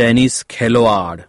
tennis खिलवाड़